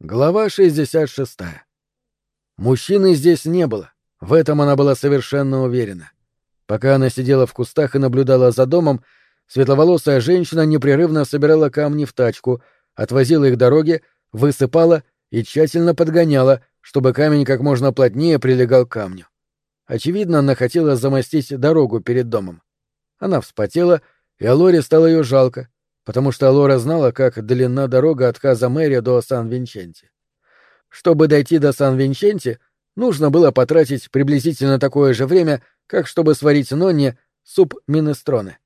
Глава 66. Мужчины здесь не было, в этом она была совершенно уверена. Пока она сидела в кустах и наблюдала за домом, светловолосая женщина непрерывно собирала камни в тачку, отвозила их дороге, высыпала и тщательно подгоняла, чтобы камень как можно плотнее прилегал к камню. Очевидно, она хотела замостить дорогу перед домом. Она вспотела, и Алоре стало ее жалко — потому что Лора знала, как длинна дорога от Каза Мэри до Сан-Винченти. Чтобы дойти до Сан-Винченти, нужно было потратить приблизительно такое же время, как чтобы сварить Нонне суп минестроне.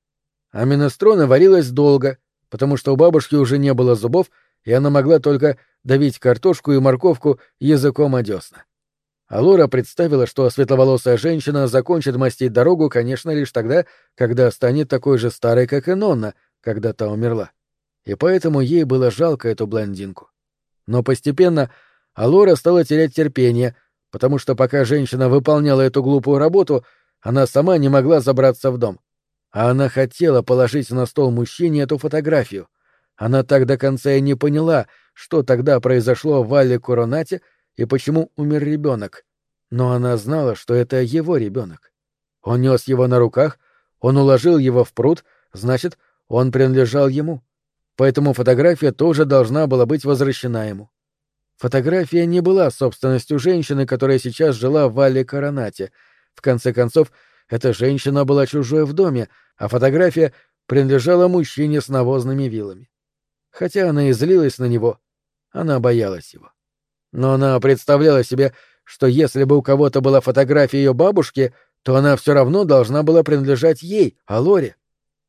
А минестроне варилось долго, потому что у бабушки уже не было зубов, и она могла только давить картошку и морковку языком о десна. А Лора представила, что светловолосая женщина закончит мастить дорогу, конечно, лишь тогда, когда станет такой же старой, как и Нонна, когда та умерла, и поэтому ей было жалко эту блондинку. Но постепенно Алора стала терять терпение, потому что пока женщина выполняла эту глупую работу, она сама не могла забраться в дом. А она хотела положить на стол мужчине эту фотографию. Она так до конца и не поняла, что тогда произошло в Вале Коронате и почему умер ребенок. Но она знала, что это его ребенок. Он нес его на руках, он уложил его в пруд, значит, он принадлежал ему, поэтому фотография тоже должна была быть возвращена ему. Фотография не была собственностью женщины, которая сейчас жила в Вале Коронате. В конце концов, эта женщина была чужой в доме, а фотография принадлежала мужчине с навозными вилами. Хотя она и злилась на него, она боялась его. Но она представляла себе, что если бы у кого-то была фотография ее бабушки, то она все равно должна была принадлежать ей, а Лоре.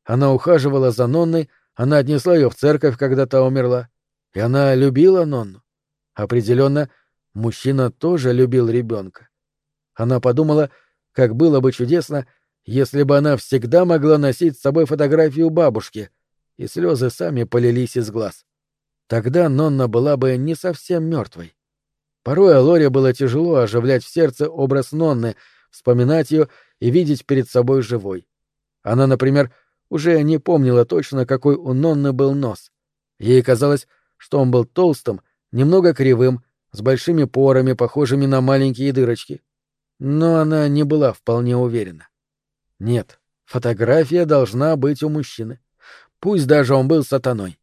Она ухаживала за Нонной, она отнесла ее в церковь, когда та умерла. И она любила Нонну. Определенно, мужчина тоже любил ребенка. Она подумала, как было бы чудесно, если бы она всегда могла носить с собой фотографию бабушки, и слезы сами полились из глаз. Тогда Нонна была бы не совсем мертвой. Порой Алоре было тяжело оживлять в сердце образ Нонны, вспоминать ее и видеть перед собой живой. Она, например, уже не помнила точно, какой у Нонны был нос. Ей казалось, что он был толстым, немного кривым, с большими порами, похожими на маленькие дырочки. Но она не была вполне уверена. Нет, фотография должна быть у мужчины. Пусть даже он был сатаной.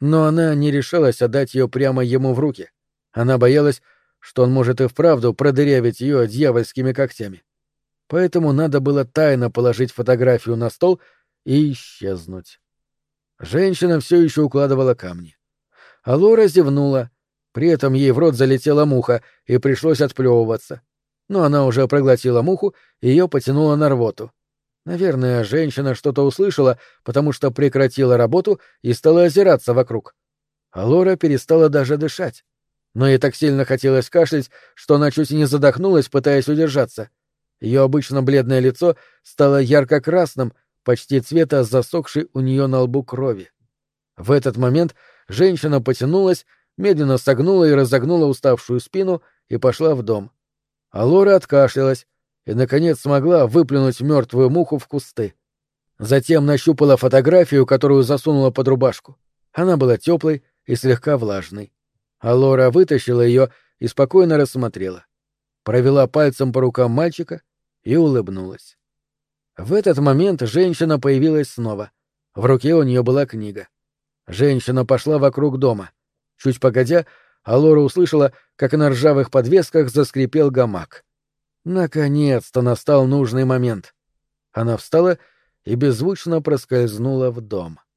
Но она не решалась отдать ее прямо ему в руки. Она боялась, что он может и вправду продырявить ее дьявольскими когтями. Поэтому надо было тайно положить фотографию на стол — и исчезнуть. Женщина все еще укладывала камни. А Лора зевнула. При этом ей в рот залетела муха, и пришлось отплевываться. Но она уже проглотила муху, и ее потянуло на рвоту. Наверное, женщина что-то услышала, потому что прекратила работу и стала озираться вокруг. А Лора перестала даже дышать. Но ей так сильно хотелось кашлять, что она чуть не задохнулась, пытаясь удержаться. Ее обычно бледное лицо стало ярко-красным, почти цвета засохшей у нее на лбу крови. В этот момент женщина потянулась, медленно согнула и разогнула уставшую спину и пошла в дом. А Лора откашлялась и, наконец, смогла выплюнуть мертвую муху в кусты. Затем нащупала фотографию, которую засунула под рубашку. Она была теплой и слегка влажной. А Лора вытащила ее и спокойно рассмотрела. Провела пальцем по рукам мальчика и улыбнулась. В этот момент женщина появилась снова. В руке у нее была книга. Женщина пошла вокруг дома. Чуть погодя, Алора услышала, как на ржавых подвесках заскрипел гамак. Наконец-то настал нужный момент. Она встала и беззвучно проскользнула в дом. —